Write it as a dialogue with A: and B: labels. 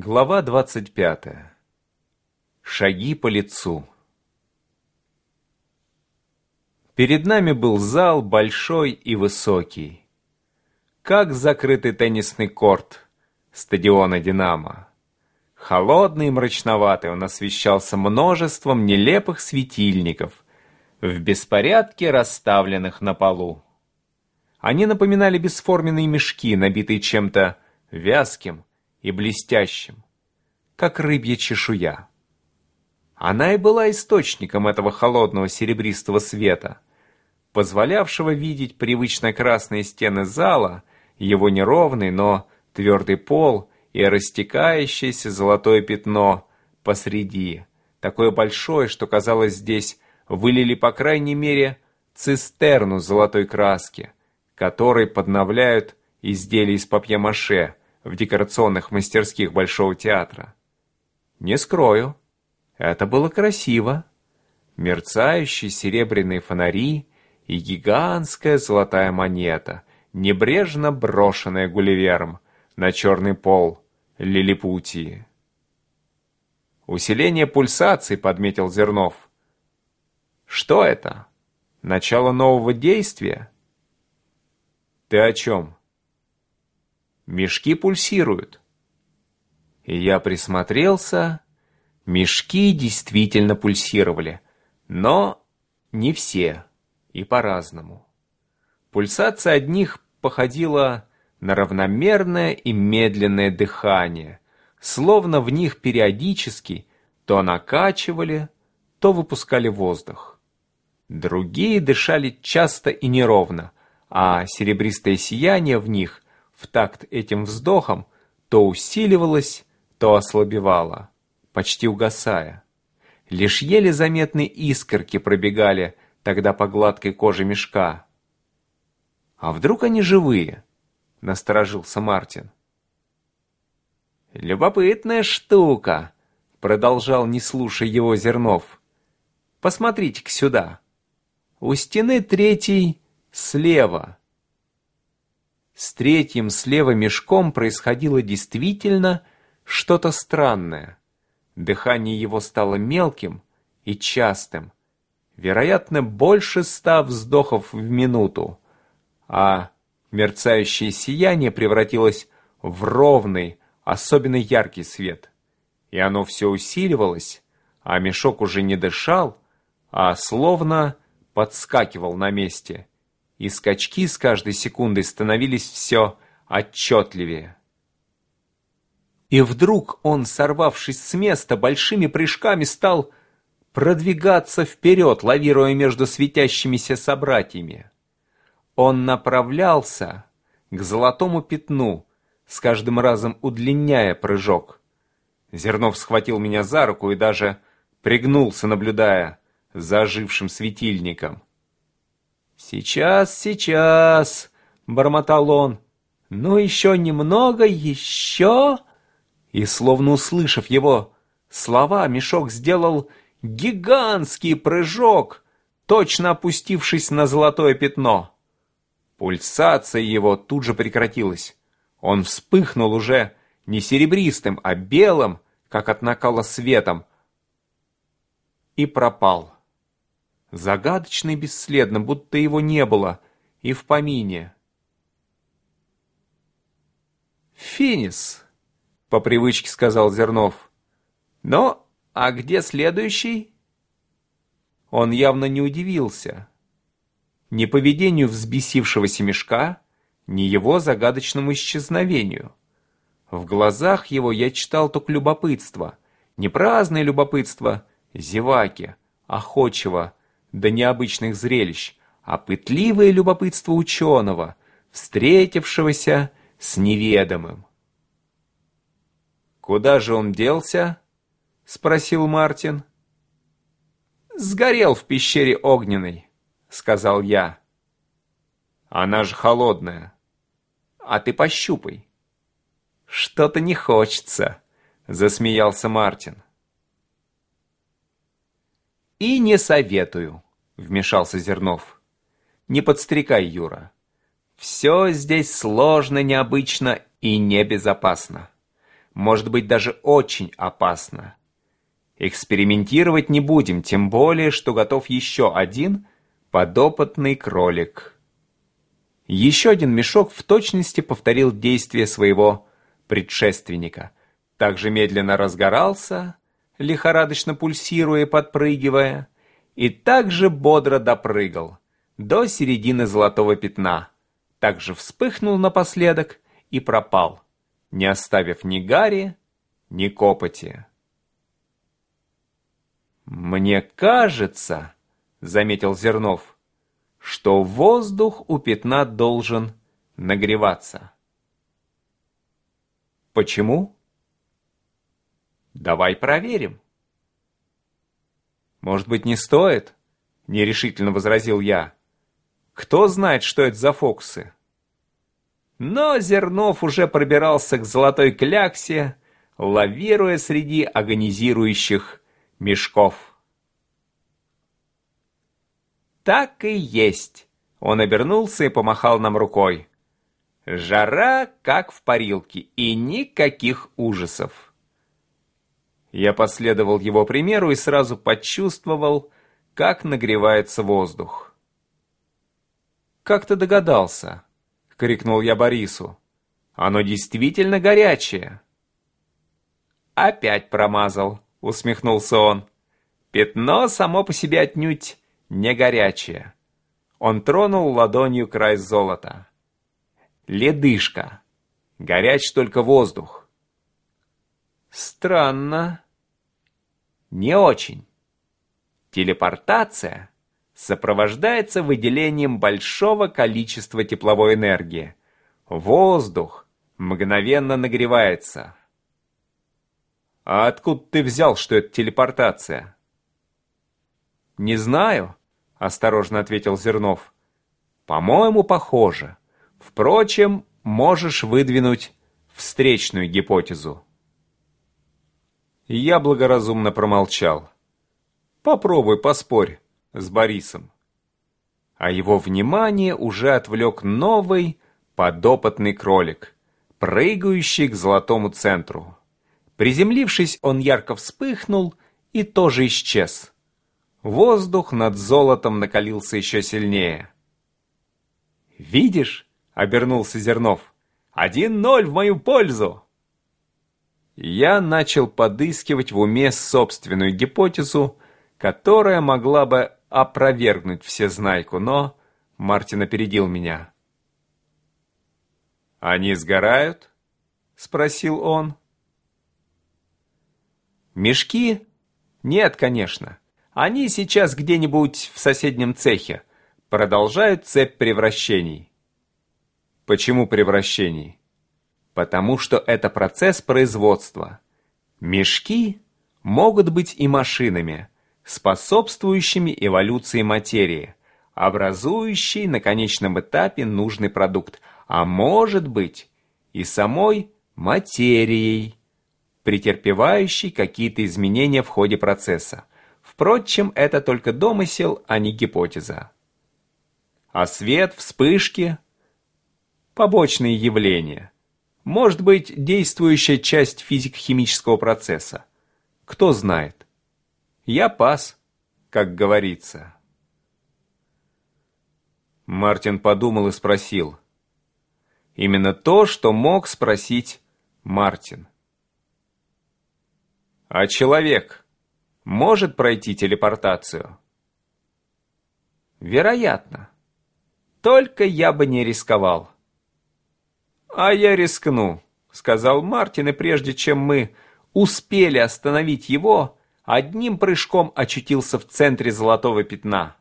A: Глава 25. Шаги по лицу. Перед нами был зал большой и высокий, как закрытый теннисный корт стадиона «Динамо». Холодный и мрачноватый он освещался множеством нелепых светильников в беспорядке расставленных на полу. Они напоминали бесформенные мешки, набитые чем-то вязким, и блестящим, как рыбья чешуя. Она и была источником этого холодного серебристого света, позволявшего видеть привычно красные стены зала, его неровный, но твердый пол и растекающееся золотое пятно посреди, такое большое, что казалось здесь вылили по крайней мере цистерну золотой краски, которой подновляют изделия из папье-маше, в декорационных мастерских Большого театра. Не скрою, это было красиво. Мерцающие серебряные фонари и гигантская золотая монета, небрежно брошенная Гулливером на черный пол Лилипутии. «Усиление пульсации», — подметил Зернов. «Что это? Начало нового действия?» «Ты о чем?» Мешки пульсируют. И я присмотрелся. Мешки действительно пульсировали. Но не все. И по-разному. Пульсация одних походила на равномерное и медленное дыхание, словно в них периодически то накачивали, то выпускали воздух. Другие дышали часто и неровно, а серебристое сияние в них в такт этим вздохом то усиливалось, то ослабевало, почти угасая. Лишь еле заметные искорки пробегали тогда по гладкой коже мешка. «А вдруг они живые?» — насторожился Мартин. «Любопытная штука», — продолжал, не слушая его Зернов. «Посмотрите-ка сюда. У стены третий слева, с третьим слева мешком происходило действительно что-то странное. Дыхание его стало мелким и частым, вероятно, больше ста вздохов в минуту, а мерцающее сияние превратилось в ровный, особенно яркий свет. И оно все усиливалось, а мешок уже не дышал, а словно подскакивал на месте – и скачки с каждой секундой становились все отчетливее. И вдруг он, сорвавшись с места, большими прыжками стал продвигаться вперед, лавируя между светящимися собратьями. Он направлялся к золотому пятну, с каждым разом удлиняя прыжок. Зернов схватил меня за руку и даже пригнулся, наблюдая за ожившим светильником. «Сейчас, сейчас!» — бормотал он. «Ну, еще немного, еще!» И, словно услышав его слова, мешок сделал гигантский прыжок, точно опустившись на золотое пятно. Пульсация его тут же прекратилась. Он вспыхнул уже не серебристым, а белым, как от накала светом, и пропал загадочно и бесследно, будто его не было и в помине. «Финис», — по привычке сказал Зернов. «Но, а где следующий?» Он явно не удивился. Ни поведению взбесившегося мешка, ни его загадочному исчезновению. В глазах его я читал только любопытство, не праздное любопытство, зеваки, охочего, до необычных зрелищ, а пытливое любопытство ученого, встретившегося с неведомым. «Куда же он делся?» — спросил Мартин. «Сгорел в пещере огненной», — сказал я. «Она же холодная. А ты пощупай». «Что-то не хочется», — засмеялся Мартин. «И не советую», — вмешался Зернов. «Не подстрекай, Юра. Все здесь сложно, необычно и небезопасно. может быть даже очень опасно. Экспериментировать не будем, тем более, что готов еще один подопытный кролик. Еще один мешок в точности повторил действие своего предшественника. Также медленно разгорался, лихорадочно пульсируя и подпрыгивая, и также бодро допрыгал до середины золотого пятна. Также вспыхнул напоследок и пропал, не оставив ни гари, ни копоти. «Мне кажется», — заметил Зернов, — «что воздух у пятна должен нагреваться». «Почему?» «Давай проверим». «Может быть, не стоит?» — нерешительно возразил я. «Кто знает, что это за фокусы?» Но Зернов уже пробирался к золотой кляксе, лавируя среди агонизирующих мешков. Так и есть. Он обернулся и помахал нам рукой. Жара, как в парилке, и никаких ужасов. Я последовал его примеру и сразу почувствовал, как нагревается воздух. «Как ты догадался?» — крикнул я Борису. «Оно действительно горячее». «Опять промазал», — усмехнулся он. «Пятно само по себе отнюдь не горячее». Он тронул ладонью край золота. «Ледышка. Горяч только воздух». «Странно». «Не очень. Телепортация сопровождается выделением большого количества тепловой энергии. Воздух мгновенно нагревается». «А откуда ты взял, что это телепортация?» «Не знаю», — осторожно ответил Зернов. «По-моему, похоже. Впрочем, можешь выдвинуть встречную гипотезу». Я благоразумно промолчал. «Попробуй поспорь с Борисом». А его внимание уже отвлек новый подопытный кролик, прыгающий к золотому центру. Приземлившись, он ярко вспыхнул и тоже исчез. Воздух над золотом накалился еще сильнее. «Видишь?» — обернулся Зернов. «Один ноль в мою пользу!» Я начал подыскивать в уме собственную гипотезу, которая могла бы опровергнуть всезнайку, но Мартин опередил меня. «Они сгорают?» — спросил он. Мешки? Нет, конечно. Они сейчас где-нибудь в соседнем цехе. Продолжают цепь превращений. Почему превращений? Потому что это процесс производства. Мешки могут быть и машинами, способствующими эволюции материи, образующей на конечном этапе нужный продукт, а может быть и самой материей, претерпевающий какие-то изменения в ходе процесса. Впрочем, это только домысел, а не гипотеза. А свет, вспышки – побочные явления. Может быть, действующая часть физико-химического процесса. Кто знает. Я пас, как говорится. Мартин подумал и спросил. Именно то, что мог спросить Мартин. А человек может пройти телепортацию? Вероятно. Только я бы не рисковал. А я рискну, сказал Мартин, и прежде чем мы успели остановить его, одним прыжком очутился в центре золотого пятна.